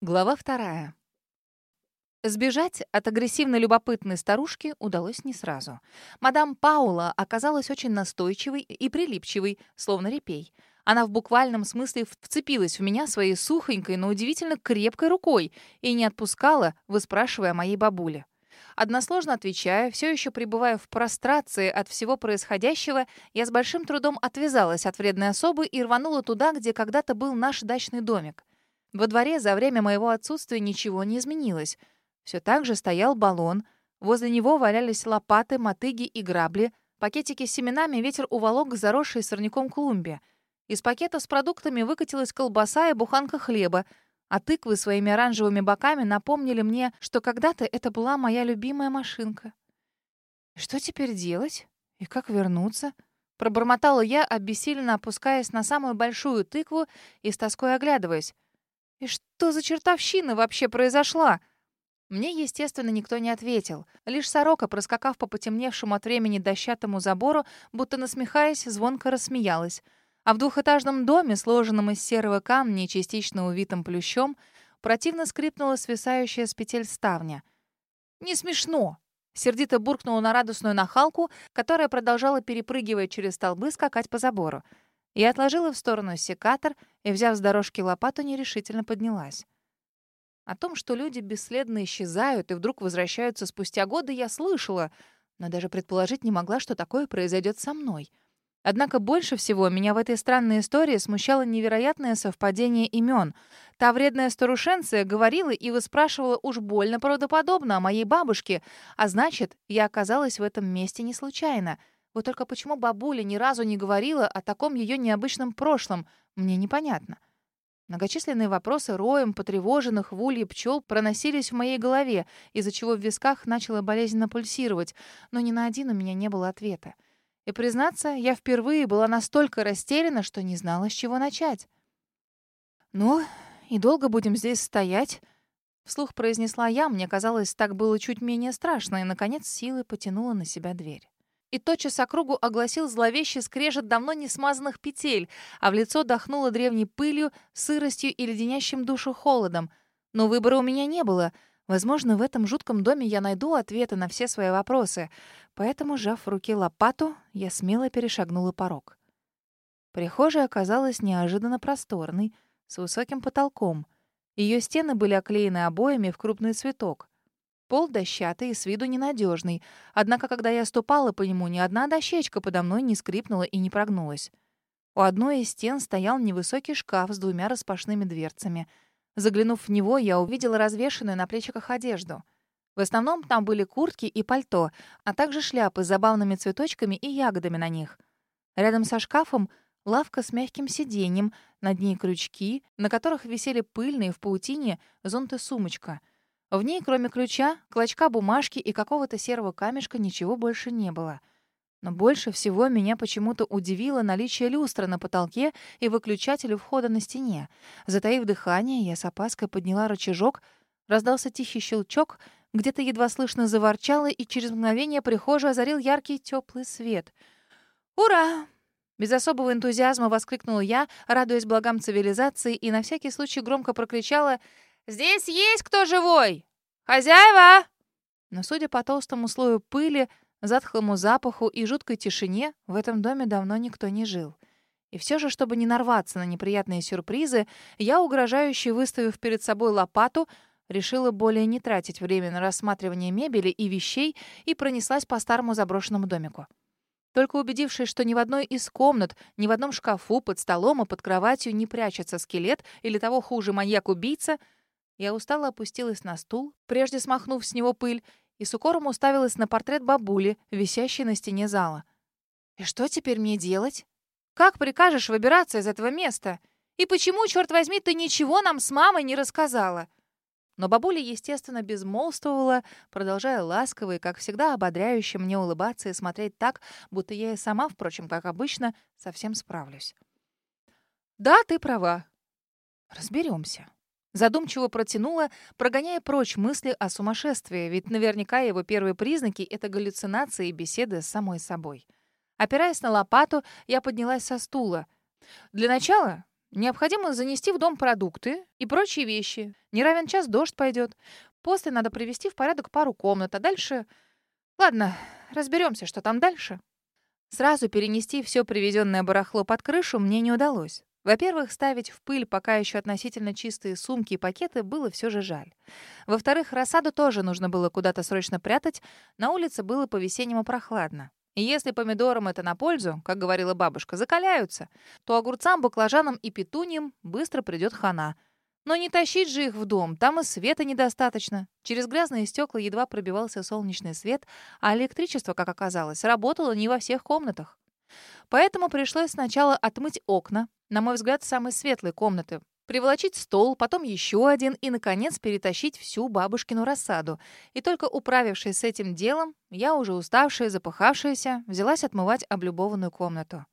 Глава вторая. Сбежать от агрессивно-любопытной старушки удалось не сразу. Мадам Паула оказалась очень настойчивой и прилипчивой, словно репей. Она в буквальном смысле вцепилась в меня своей сухонькой, но удивительно крепкой рукой и не отпускала, выспрашивая моей бабуле. Односложно отвечая, все еще пребывая в прострации от всего происходящего, я с большим трудом отвязалась от вредной особы и рванула туда, где когда-то был наш дачный домик. Во дворе за время моего отсутствия ничего не изменилось. Все так же стоял баллон. Возле него валялись лопаты, мотыги и грабли. Пакетики с семенами ветер уволок к заросшей сорняком клумбе. Из пакета с продуктами выкатилась колбаса и буханка хлеба, а тыквы своими оранжевыми боками напомнили мне, что когда-то это была моя любимая машинка. Что теперь делать? И как вернуться? Пробормотала я, обессиленно опускаясь на самую большую тыкву и с тоской оглядываясь. И что за чертовщина вообще произошла? Мне, естественно, никто не ответил. Лишь сорока, проскакав по потемневшему от времени дощатому забору, будто насмехаясь, звонко рассмеялась. А в двухэтажном доме, сложенном из серого камня и частично увитым плющом, противно скрипнула свисающая с петель ставня. «Не смешно!» — сердито буркнула на радостную нахалку, которая продолжала, перепрыгивая через столбы, скакать по забору. Я отложила в сторону секатор и, взяв с дорожки лопату, нерешительно поднялась. О том, что люди бесследно исчезают и вдруг возвращаются спустя годы, я слышала, но даже предположить не могла, что такое произойдет со мной. Однако больше всего меня в этой странной истории смущало невероятное совпадение имен. Та вредная старушенция говорила и выспрашивала уж больно правдоподобно о моей бабушке, а значит, я оказалась в этом месте не случайно — вот только почему бабуля ни разу не говорила о таком ее необычном прошлом, мне непонятно. Многочисленные вопросы роем потревоженных в улье пчел проносились в моей голове, из-за чего в висках начало болезненно пульсировать, но ни на один у меня не было ответа. И, признаться, я впервые была настолько растеряна, что не знала, с чего начать. «Ну, и долго будем здесь стоять?» Вслух произнесла я, мне казалось, так было чуть менее страшно, и, наконец, силой потянула на себя дверь и тотчас округу огласил зловещий скрежет давно не смазанных петель, а в лицо дохнуло древней пылью, сыростью и леденящим душу холодом. Но выбора у меня не было. Возможно, в этом жутком доме я найду ответы на все свои вопросы. Поэтому, сжав в руке лопату, я смело перешагнула порог. Прихожая оказалась неожиданно просторной, с высоким потолком. Ее стены были оклеены обоями в крупный цветок. Пол дощатый и с виду ненадежный. Однако, когда я ступала по нему, ни одна дощечка подо мной не скрипнула и не прогнулась. У одной из стен стоял невысокий шкаф с двумя распашными дверцами. Заглянув в него, я увидела развешенную на плечиках одежду. В основном там были куртки и пальто, а также шляпы с забавными цветочками и ягодами на них. Рядом со шкафом лавка с мягким сиденьем, над ней крючки, на которых висели пыльные в паутине зонты-сумочка — в ней, кроме ключа, клочка бумажки и какого-то серого камешка, ничего больше не было. Но больше всего меня почему-то удивило наличие люстры на потолке и выключателя входа на стене. Затаив дыхание, я с опаской подняла рычажок, раздался тихий щелчок, где-то едва слышно заворчало, и через мгновение прихожую озарил яркий теплый свет. «Ура!» Без особого энтузиазма воскликнула я, радуясь благам цивилизации, и на всякий случай громко прокричала «Здесь есть кто живой? Хозяева!» Но, судя по толстому слою пыли, затхлому запаху и жуткой тишине, в этом доме давно никто не жил. И все же, чтобы не нарваться на неприятные сюрпризы, я, угрожающе выставив перед собой лопату, решила более не тратить время на рассматривание мебели и вещей и пронеслась по старому заброшенному домику. Только убедившись, что ни в одной из комнат, ни в одном шкафу, под столом и под кроватью не прячется скелет или того хуже маньяк-убийца — я устало опустилась на стул, прежде смахнув с него пыль, и с укором уставилась на портрет бабули, висящий на стене зала. «И что теперь мне делать? Как прикажешь выбираться из этого места? И почему, черт возьми, ты ничего нам с мамой не рассказала?» Но бабуля, естественно, безмолвствовала, продолжая ласково и, как всегда, ободряюще мне улыбаться и смотреть так, будто я и сама, впрочем, как обычно, совсем справлюсь. «Да, ты права. Разберемся. Задумчиво протянула, прогоняя прочь мысли о сумасшествии, ведь наверняка его первые признаки — это галлюцинации и беседы с самой собой. Опираясь на лопату, я поднялась со стула. Для начала Необходимо занести в дом продукты и прочие вещи. Не равен час дождь пойдет. После надо привести в порядок пару комнат, а дальше... Ладно, разберемся, что там дальше. Сразу перенести все привезенное барахло под крышу мне не удалось. Во-первых, ставить в пыль пока еще относительно чистые сумки и пакеты было все же жаль. Во-вторых, рассаду тоже нужно было куда-то срочно прятать. На улице было по-весеннему прохладно. И если помидорам это на пользу, как говорила бабушка, закаляются, то огурцам, баклажанам и петуниям быстро придет хана. Но не тащить же их в дом, там и света недостаточно. Через грязные стекла едва пробивался солнечный свет, а электричество, как оказалось, работало не во всех комнатах. Поэтому пришлось сначала отмыть окна, на мой взгляд, самой светлой комнаты, приволочить стол, потом еще один и, наконец, перетащить всю бабушкину рассаду. И только управившись с этим делом, я, уже уставшая, запыхавшаяся, взялась отмывать облюбованную комнату.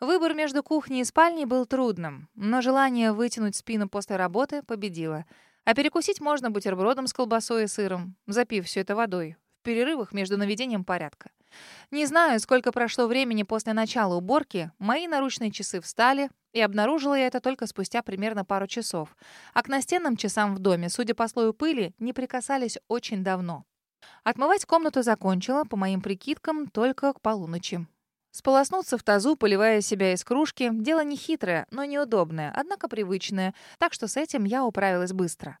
Выбор между кухней и спальней был трудным, но желание вытянуть спину после работы победило. А перекусить можно бутербродом с колбасой и сыром, запив все это водой, в перерывах между наведением порядка. Не знаю, сколько прошло времени после начала уборки, мои наручные часы встали, и обнаружила я это только спустя примерно пару часов. А к настенным часам в доме, судя по слою пыли, не прикасались очень давно. Отмывать комнату закончила, по моим прикидкам, только к полуночи. Сполоснуться в тазу, поливая себя из кружки, дело не хитрое, но неудобное, однако привычное, так что с этим я управилась быстро.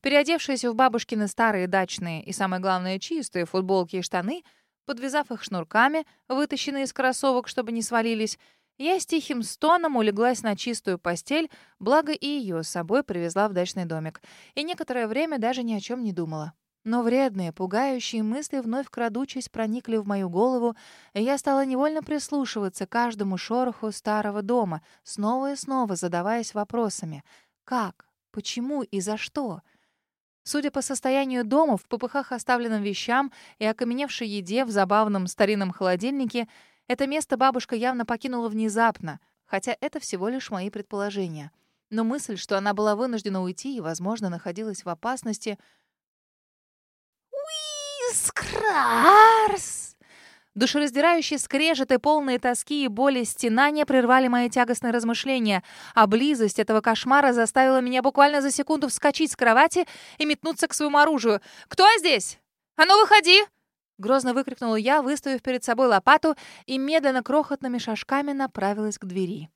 Переодевшись в бабушкины старые дачные и, самое главное, чистые футболки и штаны, подвязав их шнурками, вытащенные из кроссовок, чтобы не свалились, я с тихим стоном улеглась на чистую постель, благо и ее с собой привезла в дачный домик. И некоторое время даже ни о чем не думала. Но вредные, пугающие мысли вновь крадучись проникли в мою голову, и я стала невольно прислушиваться к каждому шороху старого дома, снова и снова задаваясь вопросами. Как? Почему и за что? Судя по состоянию дома, в попыхах оставленным вещам и окаменевшей еде в забавном старинном холодильнике — это место бабушка явно покинула внезапно, хотя это всего лишь мои предположения. Но мысль, что она была вынуждена уйти и, возможно, находилась в опасности... «Уискрарс!» Душераздирающие скрежеты, полные тоски и боли стенания прервали мои тягостные размышления, а близость этого кошмара заставила меня буквально за секунду вскочить с кровати и метнуться к своему оружию. «Кто здесь? А ну, выходи!» Грозно выкрикнула я, выставив перед собой лопату и медленно крохотными шажками направилась к двери.